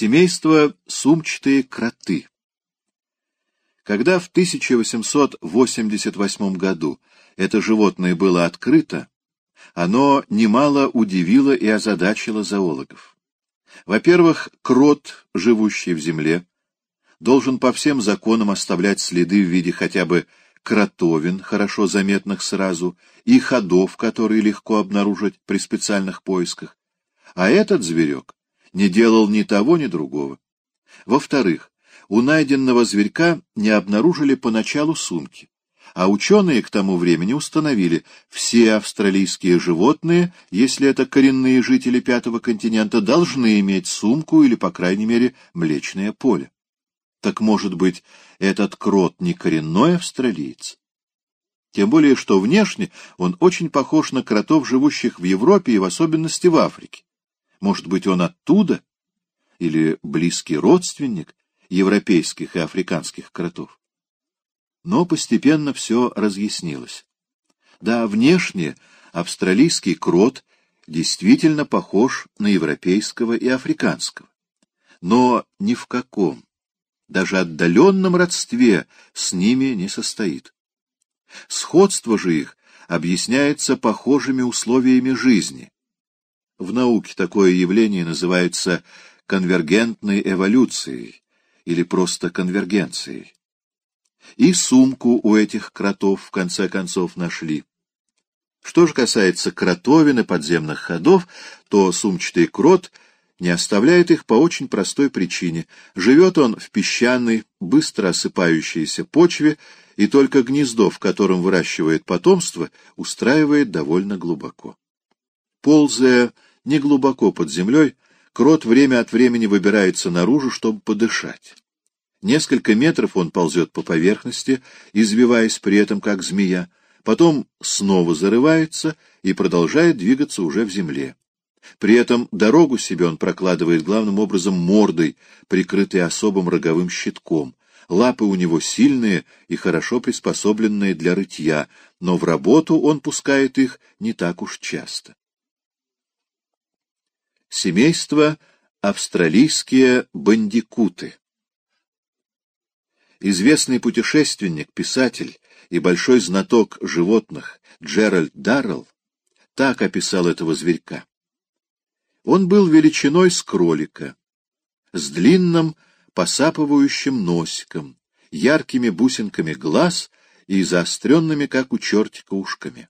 Семейство сумчатые кроты. Когда в 1888 году это животное было открыто, оно немало удивило и озадачило зоологов. Во-первых, крот, живущий в земле, должен по всем законам оставлять следы в виде хотя бы кротовин, хорошо заметных сразу, и ходов, которые легко обнаружить при специальных поисках. А этот зверек не делал ни того, ни другого. Во-вторых, у найденного зверька не обнаружили поначалу сумки, а ученые к тому времени установили, все австралийские животные, если это коренные жители пятого континента, должны иметь сумку или, по крайней мере, млечное поле. Так, может быть, этот крот не коренной австралиец? Тем более, что внешне он очень похож на кротов, живущих в Европе и в особенности в Африке. Может быть, он оттуда? Или близкий родственник европейских и африканских кротов? Но постепенно все разъяснилось. Да, внешне австралийский крот действительно похож на европейского и африканского. Но ни в каком, даже отдаленном родстве с ними не состоит. Сходство же их объясняется похожими условиями жизни. В науке такое явление называется конвергентной эволюцией или просто конвергенцией. И сумку у этих кротов в конце концов нашли. Что же касается кротовин и подземных ходов, то сумчатый крот — не оставляет их по очень простой причине. Живет он в песчаной, быстро осыпающейся почве, и только гнездо, в котором выращивает потомство, устраивает довольно глубоко. Ползая неглубоко под землей, крот время от времени выбирается наружу, чтобы подышать. Несколько метров он ползет по поверхности, извиваясь при этом как змея, потом снова зарывается и продолжает двигаться уже в земле. При этом дорогу себе он прокладывает главным образом мордой, прикрытой особым роговым щитком. Лапы у него сильные и хорошо приспособленные для рытья, но в работу он пускает их не так уж часто. Семейство австралийские бандикуты. Известный путешественник, писатель и большой знаток животных Джеральд Даррелл так описал этого зверька. Он был величиной с кролика, с длинным посапывающим носиком, яркими бусинками глаз и заостренными, как у чертика, ушками.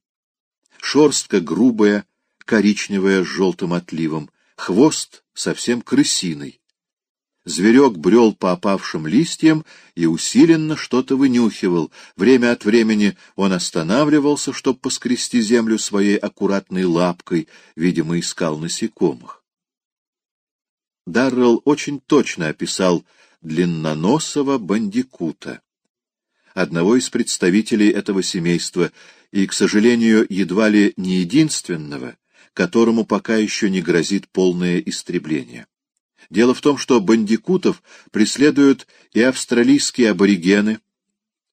Шерстка грубая, коричневая с желтым отливом, хвост совсем крысиный, Зверек брел по опавшим листьям и усиленно что-то вынюхивал. Время от времени он останавливался, чтобы поскрести землю своей аккуратной лапкой, видимо, искал насекомых. Даррелл очень точно описал длинноносого бандикута, одного из представителей этого семейства и, к сожалению, едва ли не единственного, которому пока еще не грозит полное истребление. Дело в том, что бандикутов преследуют и австралийские аборигены,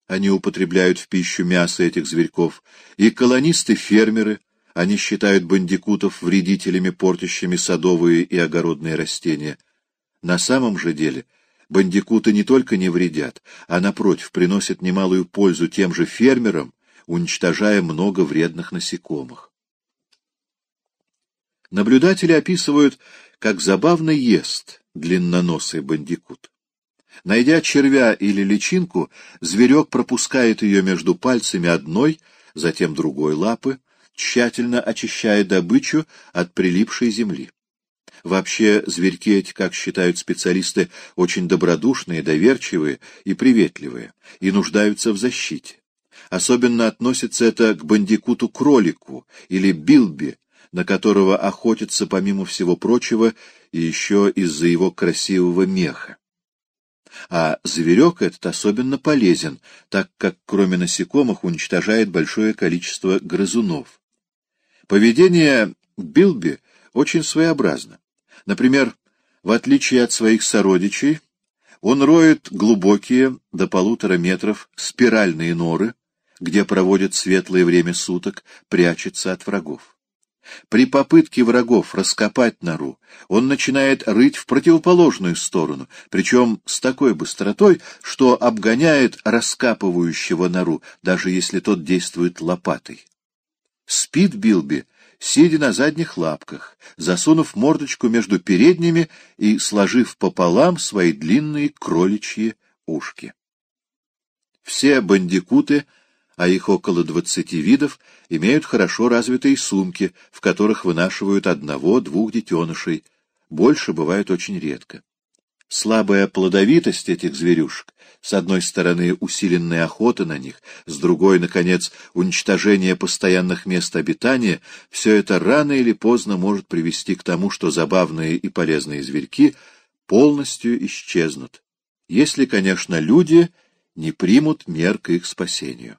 они употребляют в пищу мясо этих зверьков, и колонисты-фермеры, они считают бандикутов вредителями, портящими садовые и огородные растения. На самом же деле бандикуты не только не вредят, а, напротив, приносят немалую пользу тем же фермерам, уничтожая много вредных насекомых. Наблюдатели описывают как забавно ест длинноносый бандикут. Найдя червя или личинку, зверек пропускает ее между пальцами одной, затем другой лапы, тщательно очищая добычу от прилипшей земли. Вообще, зверьки эти, как считают специалисты, очень добродушные, доверчивые и приветливые, и нуждаются в защите. Особенно относится это к бандикуту-кролику или билби, на которого охотятся, помимо всего прочего, и еще из-за его красивого меха. А зверек этот особенно полезен, так как кроме насекомых уничтожает большое количество грызунов. Поведение Билби очень своеобразно. Например, в отличие от своих сородичей, он роет глубокие, до полутора метров, спиральные норы, где проводит светлое время суток, прячется от врагов. При попытке врагов раскопать нору он начинает рыть в противоположную сторону, причем с такой быстротой, что обгоняет раскапывающего нору, даже если тот действует лопатой. Спит Билби, сидя на задних лапках, засунув мордочку между передними и сложив пополам свои длинные кроличьи ушки. Все бандикуты — а их около двадцати видов, имеют хорошо развитые сумки, в которых вынашивают одного-двух детенышей. Больше бывает очень редко. Слабая плодовитость этих зверюшек, с одной стороны усиленная охота на них, с другой, наконец, уничтожение постоянных мест обитания, все это рано или поздно может привести к тому, что забавные и полезные зверьки полностью исчезнут, если, конечно, люди не примут мер к их спасению.